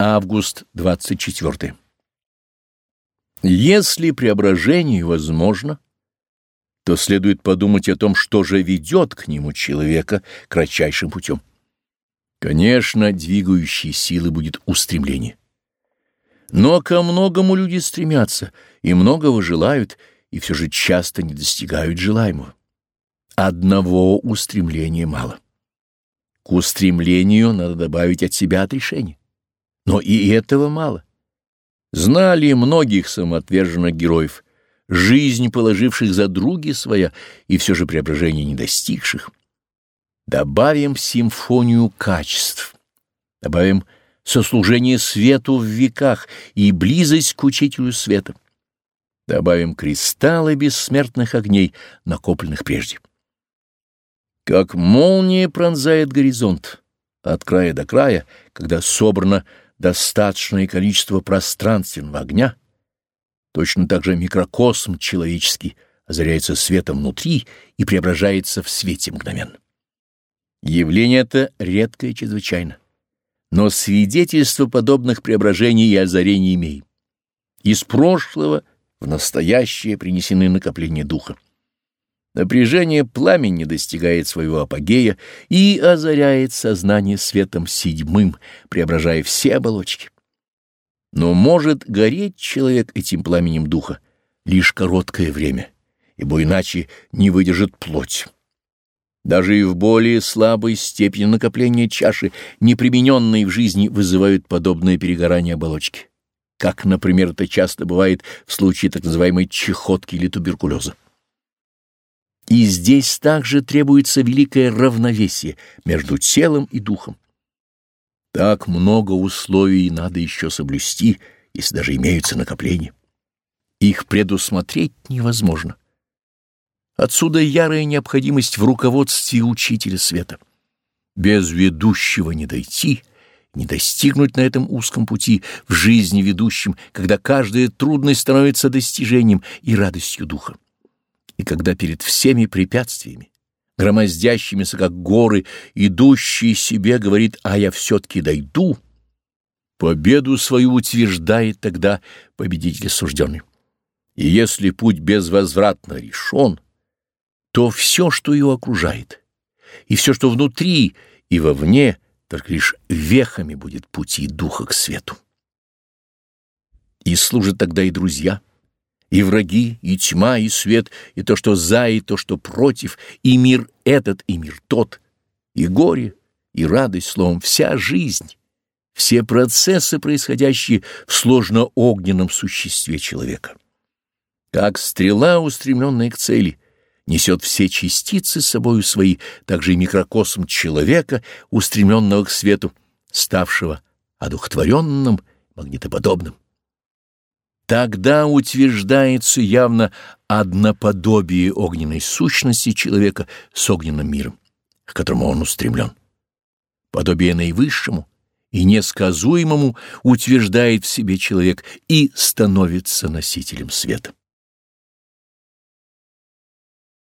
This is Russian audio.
Август 24. Если преображение возможно, то следует подумать о том, что же ведет к нему человека кратчайшим путем. Конечно, двигающей силы будет устремление. Но ко многому люди стремятся и многого желают, и все же часто не достигают желаемого. Одного устремления мало. К устремлению надо добавить от себя отрешение. Но и этого мало. Знали многих самоотверженных героев, жизнь положивших за други своя и все же преображения не достигших. Добавим симфонию качеств, добавим сослужение свету в веках и близость к учителю света. Добавим кристаллы бессмертных огней, накопленных прежде. Как молния пронзает горизонт от края до края, когда собрано достаточное количество пространственного огня, точно так же микрокосм человеческий озаряется светом внутри и преображается в свете мгновенно. Явление это редкое чрезвычайно, но свидетельства подобных преображений и озарений имеем. Из прошлого в настоящее принесены накопления духа. Напряжение пламени достигает своего апогея и озаряет сознание светом седьмым, преображая все оболочки. Но может гореть человек этим пламенем духа лишь короткое время, ибо иначе не выдержит плоть. Даже и в более слабой степени накопления чаши, не примененные в жизни, вызывают подобное перегорание оболочки, как, например, это часто бывает в случае так называемой чехотки или туберкулеза. И здесь также требуется великое равновесие между телом и духом. Так много условий надо еще соблюсти, если даже имеются накопления. Их предусмотреть невозможно. Отсюда ярая необходимость в руководстве учителя света. Без ведущего не дойти, не достигнуть на этом узком пути в жизни ведущим, когда каждая трудность становится достижением и радостью духа и когда перед всеми препятствиями, громоздящимися как горы, идущий себе говорит «а я все-таки дойду», победу свою утверждает тогда победитель сужденный. И если путь безвозвратно решен, то все, что его окружает, и все, что внутри и вовне, только лишь вехами будет пути духа к свету. И служат тогда и друзья — и враги, и тьма, и свет, и то, что за, и то, что против, и мир этот, и мир тот, и горе, и радость, словом, вся жизнь, все процессы, происходящие в сложно-огненном существе человека. Как стрела, устремленная к цели, несет все частицы собою свои, также и микрокосм человека, устремленного к свету, ставшего одухотворенным, магнитоподобным. Тогда утверждается явно одноподобие огненной сущности человека с огненным миром, к которому он устремлен. Подобие наивысшему и несказуемому утверждает в себе человек и становится носителем света.